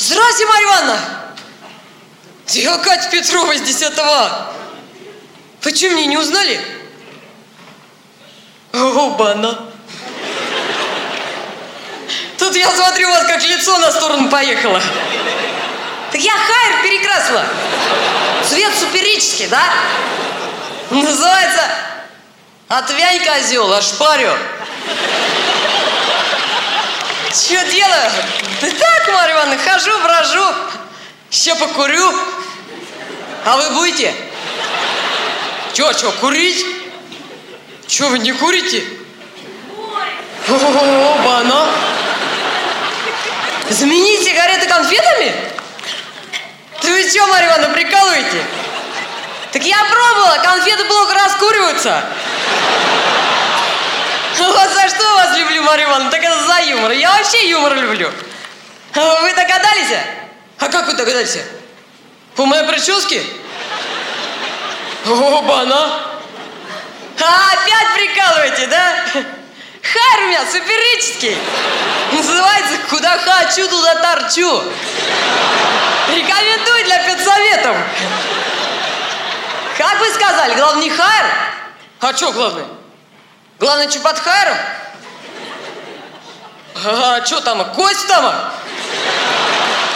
Здравствуйте, Марья Ивановна! Я Катя Петрова из 10 А. Почему мне не узнали? Оба-на! Тут я смотрю, вас как лицо на сторону поехало. Так я хайр перекрасила. Цвет суперический, да? Называется «Отвянь, козел, ошпарю». Что делаю? Да так, Марья Ивановна, хожу, брожу, еще покурю. А вы будете? Че, че, курить? Че, вы не курите? Оба, ну. Заменить сигареты конфетами? Да вы что, Марья Ивановна, прикалываете? Так я пробовала, конфеты плохо раскуриваются. Вот за что вас люблю, Марья Ивановна, так это за юмор. Я вообще юмор люблю. А Вы догадались? А как вы догадались? По моей прическе? Оба-на! А, опять прикалываете, да? Хайр у меня суперический. Называется «Куда хочу, туда торчу». Рекомендую для педсоветов. Как вы сказали, главное не хайр? А что главное? Главное, под хайром? А что там, кость там?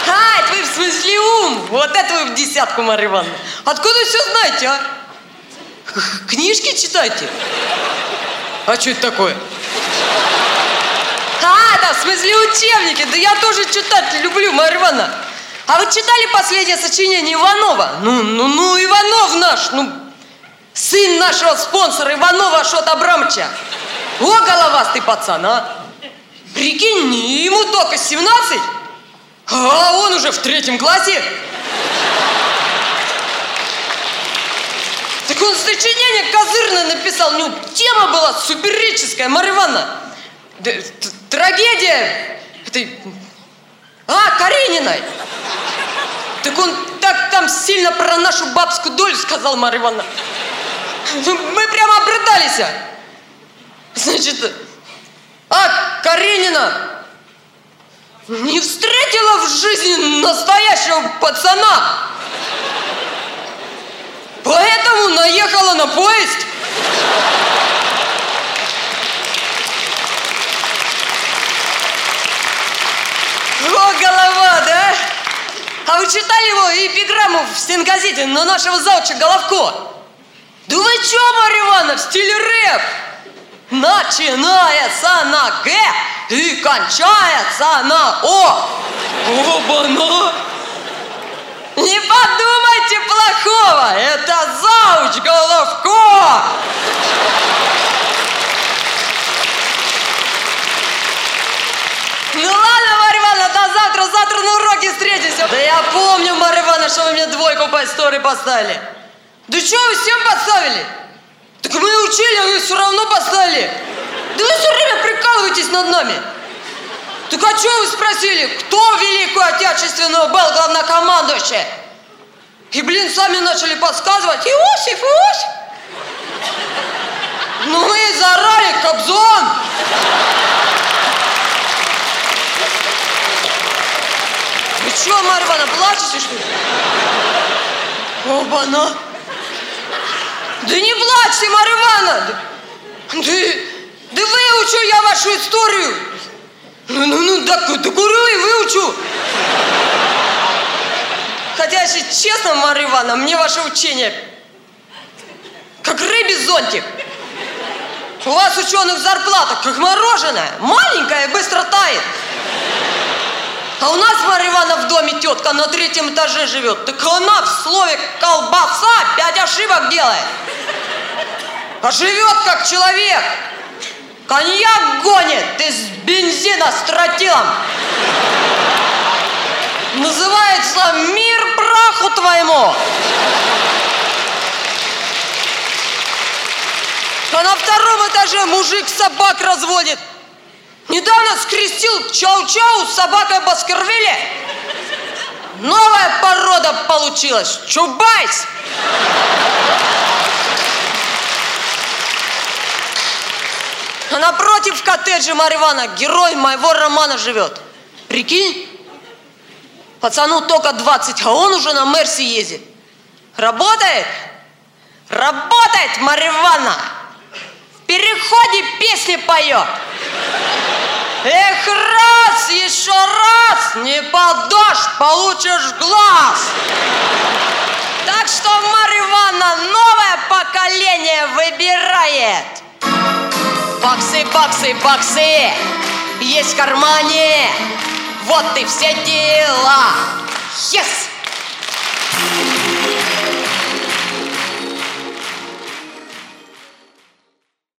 А, это вы в смысле ум. Вот это вы в десятку, Марья Ивановна. Откуда все знаете, а? Книжки читаете? А что это такое? А, да, в смысле учебники. Да я тоже читать люблю, Марья Ивановна. А вы читали последнее сочинение Иванова? Ну, ну, ну, Иванов наш, ну, сын нашего спонсора Иванова Ашота Абрамовича. О, головастый пацан, а! Прикинь, ему только 17, а он уже в третьем классе. Так он сочинение козырное написал, у него тема была суперическая, Марья Ивановна. Трагедия этой... А, Карениной. Так он так там сильно про нашу бабскую долю сказал, Марья. Ну, Мы прямо обрыдались. Значит, а Каренина не встретила в жизни настоящего пацана. Поэтому наехала на поезд. О, голова, да? А вы читали его эпиграмму в стенгазете на нашего зауча Головко? Да вы чё, Марья Ивановна, в стиле рэп? Начинается на Г и кончается на О. Оба-на! Не подумайте плохого, это зауч Головко! Ну ладно, Марья Ивановна, до завтра, завтра на уроке встретимся. Да я помню, Марья Ивановна, что вы мне двойку по истории поставили. Да что вы всем поставили? Так мы учили, а вы все равно поставили. Да вы все время прикалываетесь над нами. Так а что вы спросили, кто Великую Отечественную был главнокомандующий? И, блин, сами начали подсказывать. Иосиф, Иосиф. Ну и заорали, Кобзон. Вы что, Марья Ивановна, плачете, что ли? Оба-на! Да не плачьте, Марья Ивановна! Да, да, да выучу я вашу историю! Ну, ну, ну, да, да курю и выучу! Хотя, если честно, Марья Ивановна, мне ваше учение как рыбий зонтик. У вас ученых зарплата как мороженое, маленькая и быстро тает. А у нас, Марья Ивановна, в доме тетка на третьем этаже живет. Так она в слове колбаса пять ошибок делает. А живет как человек. Коньяк гонит из бензина с тротилом. Называется «Мир праху твоему». А на втором этаже мужик собак разводит. Недавно скрестил чау-чау с собакой Баскервилля. Новая порода получилась. Чубайс. А напротив коттеджа Марья Ивановна герой моего романа живет. Прикинь? Пацану только 20, а он уже на Мерси ездит. Работает? Работает, Мариванна! В переходе песни поет. Эх, раз, еще раз, не подашь, получишь глаз. Так что Мариванна новое поколение выбирает. Баксы, баксы, баксы есть в кармане. Вот и все дела. Yes!